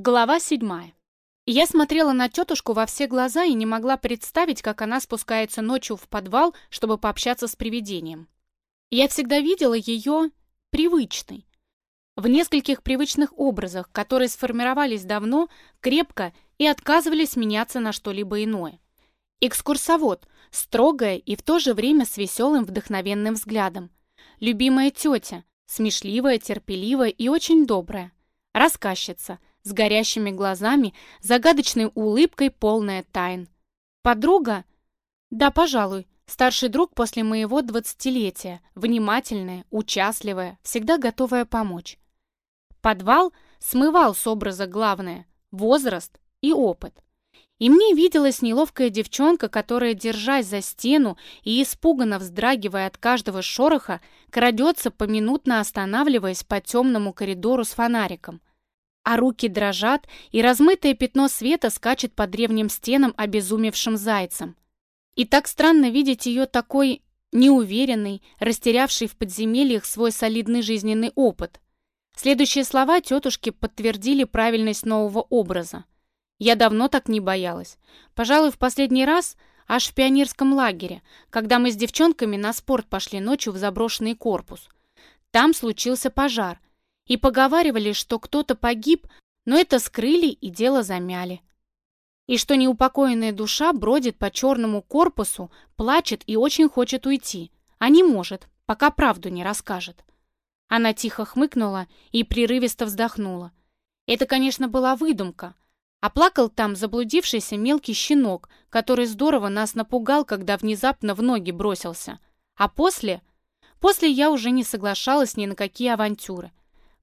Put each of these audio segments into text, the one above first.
Глава 7. Я смотрела на тетушку во все глаза и не могла представить, как она спускается ночью в подвал, чтобы пообщаться с привидением. Я всегда видела ее привычной. В нескольких привычных образах, которые сформировались давно, крепко и отказывались меняться на что-либо иное. Экскурсовод, строгая и в то же время с веселым вдохновенным взглядом. Любимая тетя, смешливая, терпеливая и очень добрая. Рассказчица – с горящими глазами, загадочной улыбкой, полная тайн. «Подруга?» «Да, пожалуй. Старший друг после моего двадцатилетия. Внимательная, участливая, всегда готовая помочь». Подвал смывал с образа главное – возраст и опыт. И мне виделась неловкая девчонка, которая, держась за стену и испуганно вздрагивая от каждого шороха, крадется, поминутно останавливаясь по темному коридору с фонариком – а руки дрожат, и размытое пятно света скачет по древним стенам обезумевшим зайцем. И так странно видеть ее такой неуверенной, растерявшей в подземельях свой солидный жизненный опыт. Следующие слова тетушки подтвердили правильность нового образа. Я давно так не боялась. Пожалуй, в последний раз аж в пионерском лагере, когда мы с девчонками на спорт пошли ночью в заброшенный корпус. Там случился пожар, и поговаривали, что кто-то погиб, но это скрыли и дело замяли. И что неупокоенная душа бродит по черному корпусу, плачет и очень хочет уйти, а не может, пока правду не расскажет. Она тихо хмыкнула и прерывисто вздохнула. Это, конечно, была выдумка. А плакал там заблудившийся мелкий щенок, который здорово нас напугал, когда внезапно в ноги бросился. А после... После я уже не соглашалась ни на какие авантюры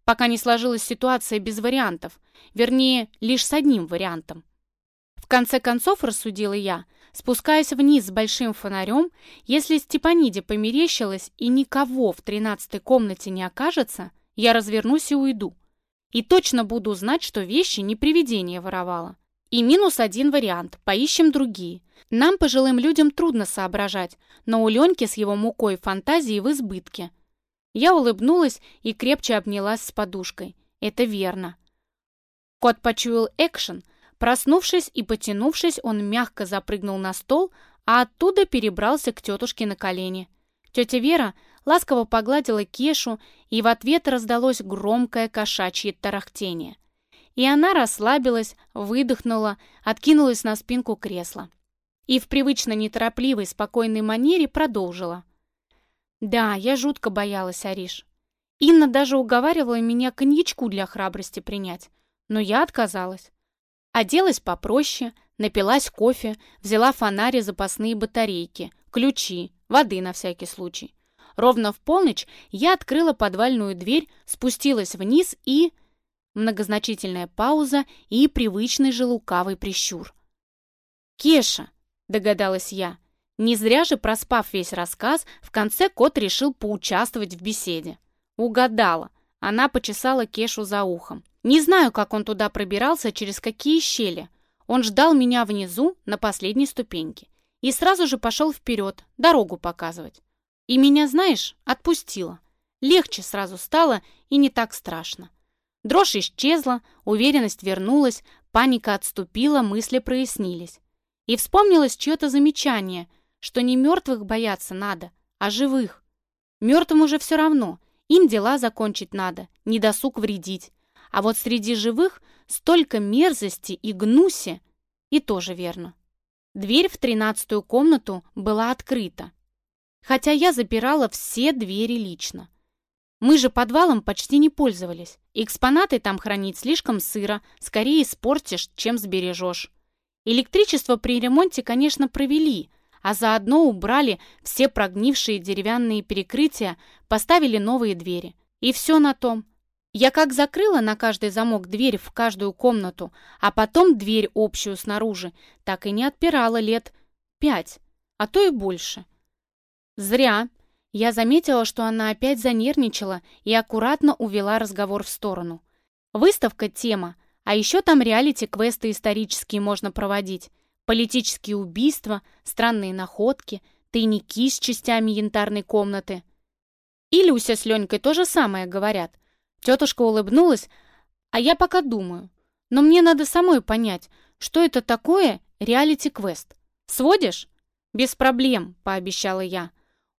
пока не сложилась ситуация без вариантов, вернее, лишь с одним вариантом. В конце концов, рассудила я, спускаясь вниз с большим фонарем, если Степаниде померещилась и никого в тринадцатой комнате не окажется, я развернусь и уйду. И точно буду знать, что вещи не привидение воровало. И минус один вариант, поищем другие. Нам, пожилым людям, трудно соображать, но у Леньки с его мукой фантазии в избытке – я улыбнулась и крепче обнялась с подушкой. Это верно. Кот почуял экшен. Проснувшись и потянувшись, он мягко запрыгнул на стол, а оттуда перебрался к тетушке на колени. Тетя Вера ласково погладила Кешу, и в ответ раздалось громкое кошачье тарахтение. И она расслабилась, выдохнула, откинулась на спинку кресла. И в привычно неторопливой, спокойной манере продолжила – да, я жутко боялась, Ариш. Инна даже уговаривала меня коньячку для храбрости принять, но я отказалась. Оделась попроще, напилась кофе, взяла фонари запасные батарейки, ключи, воды на всякий случай. Ровно в полночь я открыла подвальную дверь, спустилась вниз и... Многозначительная пауза и привычный же лукавый прищур. «Кеша!» — догадалась я — не зря же, проспав весь рассказ, в конце кот решил поучаствовать в беседе. Угадала. Она почесала Кешу за ухом. Не знаю, как он туда пробирался, через какие щели. Он ждал меня внизу, на последней ступеньке. И сразу же пошел вперед, дорогу показывать. И меня, знаешь, отпустило. Легче сразу стало и не так страшно. Дрожь исчезла, уверенность вернулась, паника отступила, мысли прояснились. И вспомнилось чье-то замечание – что не мертвых бояться надо, а живых. Мертвым уже все равно, им дела закончить надо, не досуг вредить. А вот среди живых столько мерзости и гнуси, и тоже верно. Дверь в тринадцатую комнату была открыта, хотя я запирала все двери лично. Мы же подвалом почти не пользовались. Экспонаты там хранить слишком сыро, скорее испортишь, чем сбережешь. Электричество при ремонте, конечно, провели, а заодно убрали все прогнившие деревянные перекрытия, поставили новые двери. И все на том. Я как закрыла на каждый замок дверь в каждую комнату, а потом дверь общую снаружи, так и не отпирала лет пять, а то и больше. Зря. Я заметила, что она опять занервничала и аккуратно увела разговор в сторону. Выставка – тема, а еще там реалити-квесты исторические можно проводить политические убийства, странные находки, тайники с частями янтарной комнаты. Илюся с Ленькой то же самое говорят. Тетушка улыбнулась, а я пока думаю. Но мне надо самой понять, что это такое реалити-квест. Сводишь? Без проблем, пообещала я.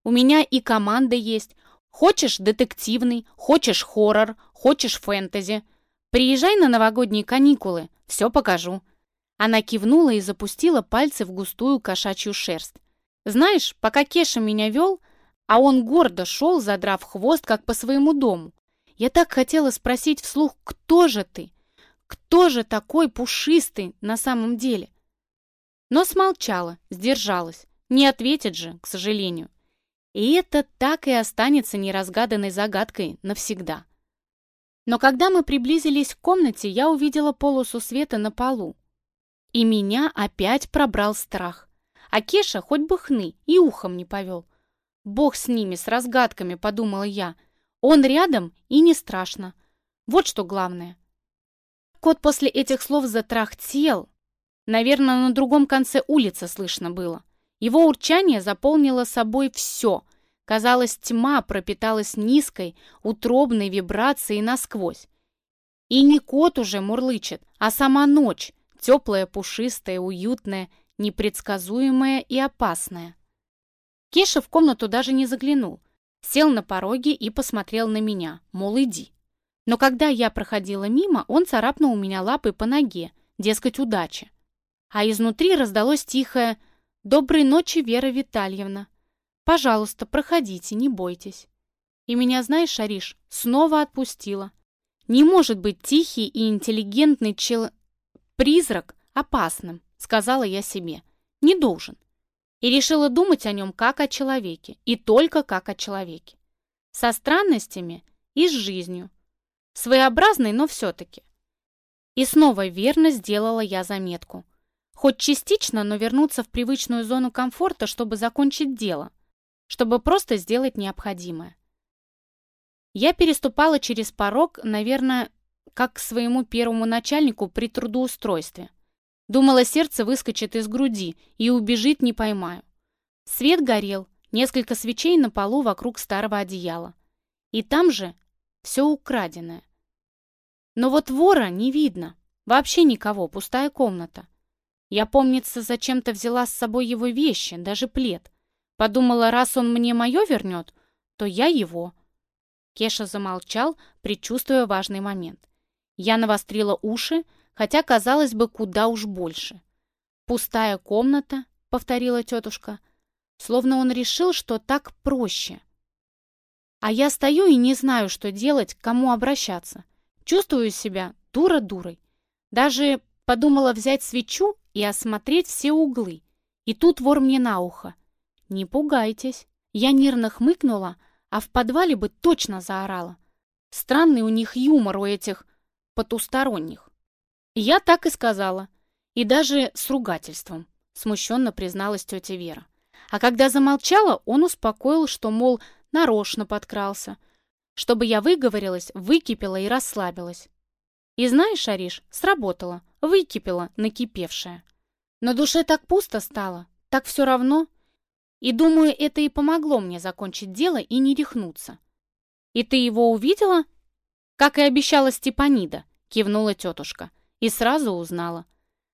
У меня и команда есть. Хочешь детективный, хочешь хоррор, хочешь фэнтези. Приезжай на новогодние каникулы, все покажу. Она кивнула и запустила пальцы в густую кошачью шерсть. «Знаешь, пока Кеша меня вел, а он гордо шел, задрав хвост, как по своему дому, я так хотела спросить вслух, кто же ты? Кто же такой пушистый на самом деле?» Но смолчала, сдержалась. Не ответит же, к сожалению. И это так и останется неразгаданной загадкой навсегда. Но когда мы приблизились к комнате, я увидела полосу света на полу. И меня опять пробрал страх. А Кеша хоть бы хны и ухом не повел. Бог с ними, с разгадками, подумала я. Он рядом и не страшно. Вот что главное. Кот после этих слов затрахтел. Наверное, на другом конце улицы слышно было. Его урчание заполнило собой все. Казалось, тьма пропиталась низкой, утробной вибрацией насквозь. И не кот уже мурлычет, а сама ночь, Теплое, пушистое, уютное, непредсказуемое и опасное. Кеша в комнату даже не заглянул. Сел на пороге и посмотрел на меня, мол, иди. Но когда я проходила мимо, он царапнул у меня лапой по ноге, дескать, удачи. А изнутри раздалось тихое «Доброй ночи, Вера Витальевна! Пожалуйста, проходите, не бойтесь!» И меня, знаешь, Шариш, снова отпустила. Не может быть тихий и интеллигентный чел... Призрак опасным, сказала я себе, не должен. И решила думать о нем как о человеке, и только как о человеке. Со странностями и с жизнью. Своеобразный, но все-таки. И снова верно сделала я заметку. Хоть частично, но вернуться в привычную зону комфорта, чтобы закончить дело. Чтобы просто сделать необходимое. Я переступала через порог, наверное, как к своему первому начальнику при трудоустройстве. Думала, сердце выскочит из груди и убежит, не поймаю. Свет горел, несколько свечей на полу вокруг старого одеяла. И там же все украденное. Но вот вора не видно. Вообще никого, пустая комната. Я, помнится, зачем-то взяла с собой его вещи, даже плед. Подумала, раз он мне мое вернет, то я его. Кеша замолчал, предчувствуя важный момент. Я навострила уши, хотя казалось бы куда уж больше. «Пустая комната», — повторила тетушка, словно он решил, что так проще. А я стою и не знаю, что делать, к кому обращаться. Чувствую себя дура-дурой. Даже подумала взять свечу и осмотреть все углы. И тут вор мне на ухо. «Не пугайтесь». Я нервно хмыкнула, а в подвале бы точно заорала. Странный у них юмор у этих потусторонних. Я так и сказала. И даже с ругательством, смущенно призналась тетя Вера. А когда замолчала, он успокоил, что, мол, нарочно подкрался. Чтобы я выговорилась, выкипела и расслабилась. И знаешь, Ариш, сработало, выкипела накипевшая. На душе так пусто стало, так все равно. И думаю, это и помогло мне закончить дело и не рехнуться. И ты его увидела «Как и обещала Степанида», — кивнула тетушка. И сразу узнала.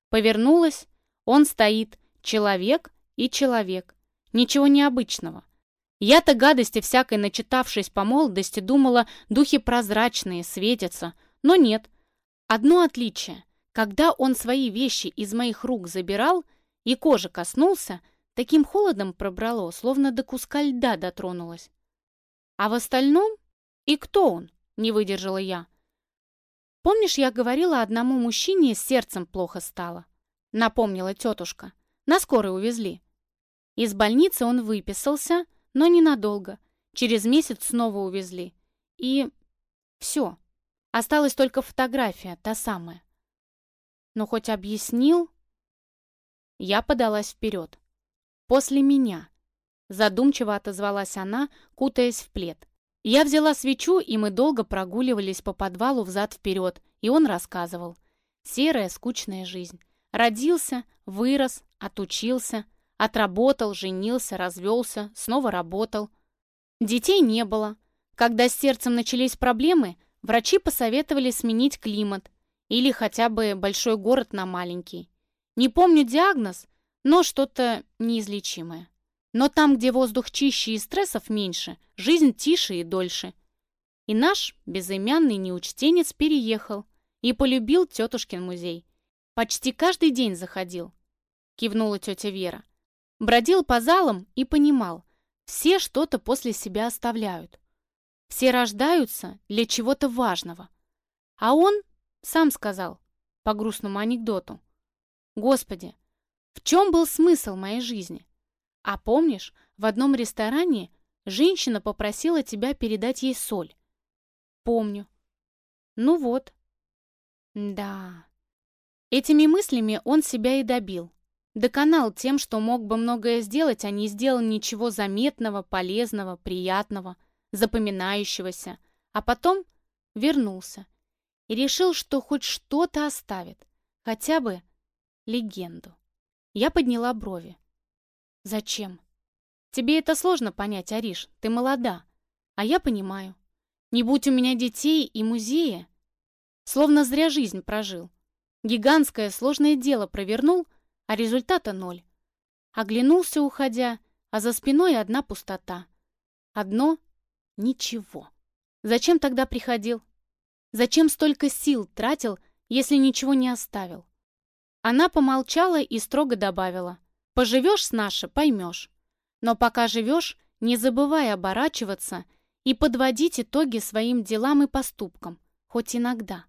Повернулась, он стоит, человек и человек. Ничего необычного. Я-то гадости всякой начитавшись по молодости, думала, духи прозрачные, светятся. Но нет. Одно отличие. Когда он свои вещи из моих рук забирал и кожи коснулся, таким холодом пробрало, словно до куска льда дотронулась. А в остальном? И кто он? не выдержала я. «Помнишь, я говорила одному мужчине, сердцем плохо стало?» Напомнила тетушка. «На скорой увезли». Из больницы он выписался, но ненадолго. Через месяц снова увезли. И... все. Осталась только фотография, та самая. Но хоть объяснил... Я подалась вперед. «После меня», — задумчиво отозвалась она, кутаясь в плед. Я взяла свечу, и мы долго прогуливались по подвалу взад-вперед, и он рассказывал. Серая, скучная жизнь. Родился, вырос, отучился, отработал, женился, развелся, снова работал. Детей не было. Когда с сердцем начались проблемы, врачи посоветовали сменить климат или хотя бы большой город на маленький. Не помню диагноз, но что-то неизлечимое. Но там, где воздух чище и стрессов меньше, жизнь тише и дольше. И наш безымянный неучтенец переехал и полюбил тетушкин музей. Почти каждый день заходил, кивнула тетя Вера. Бродил по залам и понимал, все что-то после себя оставляют. Все рождаются для чего-то важного. А он сам сказал, по грустному анекдоту, «Господи, в чем был смысл моей жизни?» А помнишь, в одном ресторане женщина попросила тебя передать ей соль? Помню. Ну вот. Да. Этими мыслями он себя и добил. Доконал тем, что мог бы многое сделать, а не сделал ничего заметного, полезного, приятного, запоминающегося. А потом вернулся. И решил, что хоть что-то оставит. Хотя бы легенду. Я подняла брови. Зачем? Тебе это сложно понять, Ариш, ты молода. А я понимаю. Не будь у меня детей и музея. Словно зря жизнь прожил. Гигантское сложное дело провернул, а результата ноль. Оглянулся, уходя, а за спиной одна пустота. Одно — ничего. Зачем тогда приходил? Зачем столько сил тратил, если ничего не оставил? Она помолчала и строго добавила. Поживешь с наши, поймешь. Но пока живешь, не забывай оборачиваться и подводить итоги своим делам и поступкам, хоть иногда.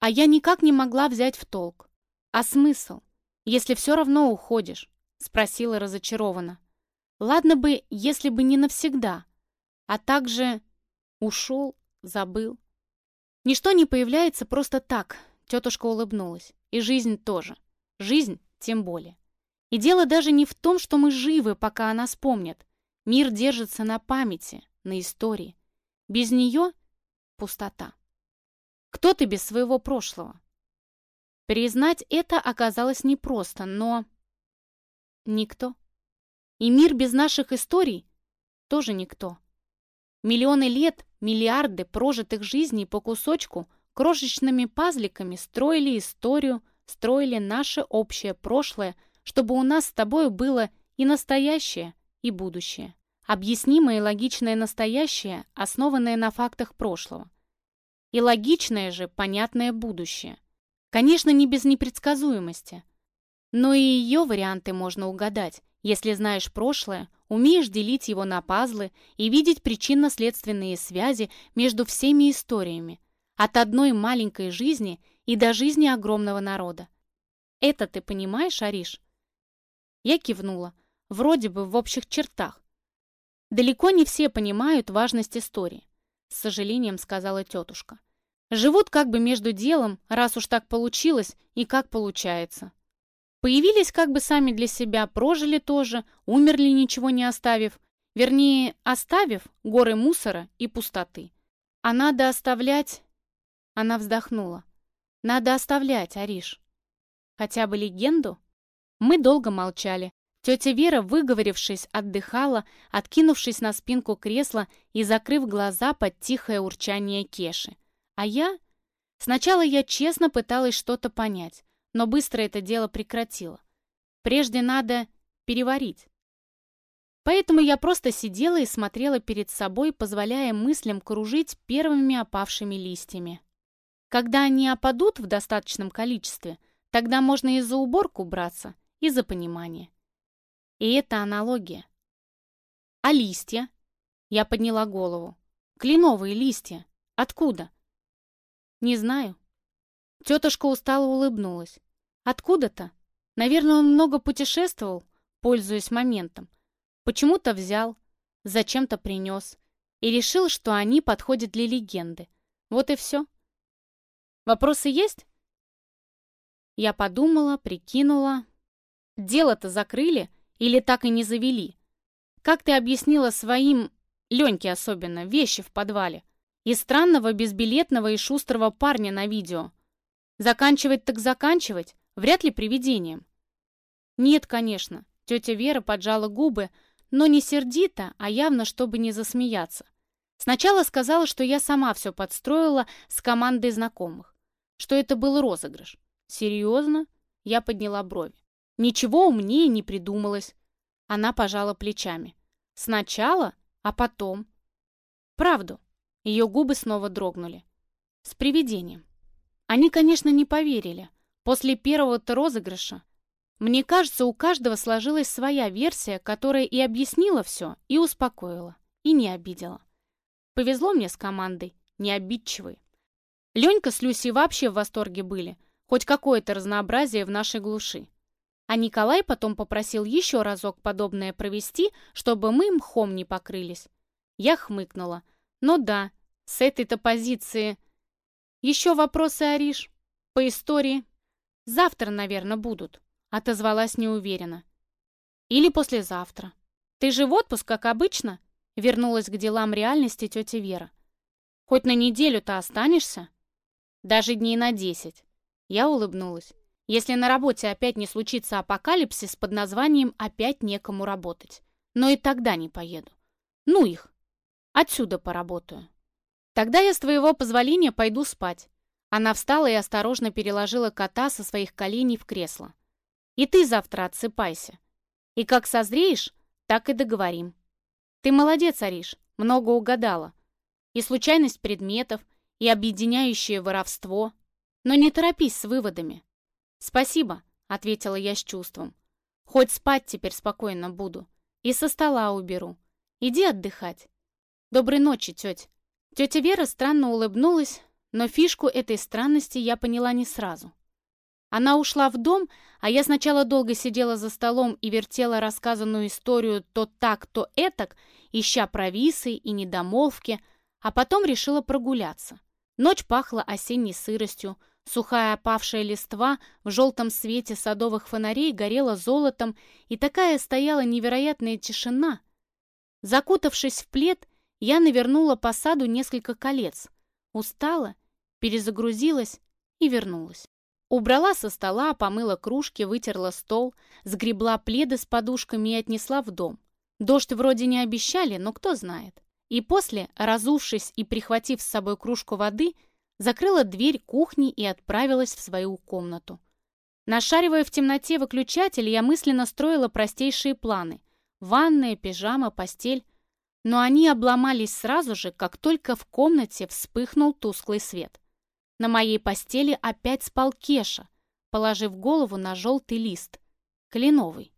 А я никак не могла взять в толк. А смысл, если все равно уходишь? Спросила разочарованно. Ладно бы, если бы не навсегда. А также ушел, забыл. Ничто не появляется просто так, тетушка улыбнулась. И жизнь тоже. Жизнь тем более. И дело даже не в том, что мы живы, пока о нас помнят. Мир держится на памяти, на истории. Без нее — пустота. Кто ты без своего прошлого? Признать это оказалось непросто, но... Никто. И мир без наших историй тоже никто. Миллионы лет, миллиарды прожитых жизней по кусочку крошечными пазликами строили историю, строили наше общее прошлое — чтобы у нас с тобой было и настоящее, и будущее. Объяснимое и логичное настоящее, основанное на фактах прошлого. И логичное же, понятное будущее. Конечно, не без непредсказуемости. Но и ее варианты можно угадать, если знаешь прошлое, умеешь делить его на пазлы и видеть причинно-следственные связи между всеми историями, от одной маленькой жизни и до жизни огромного народа. Это ты понимаешь, Ариш? Я кивнула. Вроде бы в общих чертах. Далеко не все понимают важность истории, с сожалением сказала тетушка. Живут как бы между делом, раз уж так получилось и как получается. Появились как бы сами для себя, прожили тоже, умерли ничего не оставив. Вернее, оставив горы мусора и пустоты. А надо оставлять... Она вздохнула. Надо оставлять, Ариш. Хотя бы легенду мы долго молчали. Тетя Вера, выговорившись, отдыхала, откинувшись на спинку кресла и закрыв глаза под тихое урчание Кеши. А я... Сначала я честно пыталась что-то понять, но быстро это дело прекратила. Прежде надо переварить. Поэтому я просто сидела и смотрела перед собой, позволяя мыслям кружить первыми опавшими листьями. Когда они опадут в достаточном количестве, тогда можно и за уборку браться, и за понимание. И это аналогия. А листья? Я подняла голову. Кленовые листья. Откуда? Не знаю. Тетушка устало улыбнулась. Откуда-то? Наверное, он много путешествовал, пользуясь моментом. Почему-то взял, зачем-то принес. И решил, что они подходят для легенды. Вот и все. Вопросы есть? Я подумала, прикинула, Дело-то закрыли или так и не завели? Как ты объяснила своим, Леньке особенно, вещи в подвале? И странного, безбилетного и шустрого парня на видео. Заканчивать так заканчивать, вряд ли привидением. Нет, конечно, тетя Вера поджала губы, но не сердито, а явно, чтобы не засмеяться. Сначала сказала, что я сама все подстроила с командой знакомых, что это был розыгрыш. Серьезно? Я подняла брови. Ничего умнее не придумалось. Она пожала плечами. Сначала, а потом. Правду. Ее губы снова дрогнули. С привидением. Они, конечно, не поверили. После первого-то розыгрыша. Мне кажется, у каждого сложилась своя версия, которая и объяснила все, и успокоила, и не обидела. Повезло мне с командой, не обидчивой. Ленька с Люси вообще в восторге были. Хоть какое-то разнообразие в нашей глуши. А Николай потом попросил еще разок подобное провести, чтобы мы мхом не покрылись. Я хмыкнула. Ну да, с этой-то позиции. Еще вопросы, Ариш? По истории? Завтра, наверное, будут. Отозвалась неуверенно. Или послезавтра. Ты же в отпуск, как обычно? Вернулась к делам реальности тетя Вера. Хоть на неделю-то останешься? Даже дней на десять. Я улыбнулась. Если на работе опять не случится апокалипсис под названием «Опять некому работать». Но и тогда не поеду. Ну их. Отсюда поработаю. Тогда я с твоего позволения пойду спать. Она встала и осторожно переложила кота со своих коленей в кресло. И ты завтра отсыпайся. И как созреешь, так и договорим. Ты молодец, Ариш, много угадала. И случайность предметов, и объединяющее воровство. Но не торопись с выводами. «Спасибо», — ответила я с чувством. «Хоть спать теперь спокойно буду. И со стола уберу. Иди отдыхать». «Доброй ночи, тетя». Тетя Вера странно улыбнулась, но фишку этой странности я поняла не сразу. Она ушла в дом, а я сначала долго сидела за столом и вертела рассказанную историю то так, то этак, ища провисы и недомолвки, а потом решила прогуляться. Ночь пахла осенней сыростью, Сухая опавшая листва в желтом свете садовых фонарей горела золотом, и такая стояла невероятная тишина. Закутавшись в плед, я навернула по саду несколько колец, устала, перезагрузилась и вернулась. Убрала со стола, помыла кружки, вытерла стол, сгребла пледы с подушками и отнесла в дом. Дождь вроде не обещали, но кто знает. И после, разувшись и прихватив с собой кружку воды, закрыла дверь кухни и отправилась в свою комнату. Нашаривая в темноте выключатель, я мысленно строила простейшие планы. Ванная, пижама, постель. Но они обломались сразу же, как только в комнате вспыхнул тусклый свет. На моей постели опять спал Кеша, положив голову на желтый лист. Кленовый.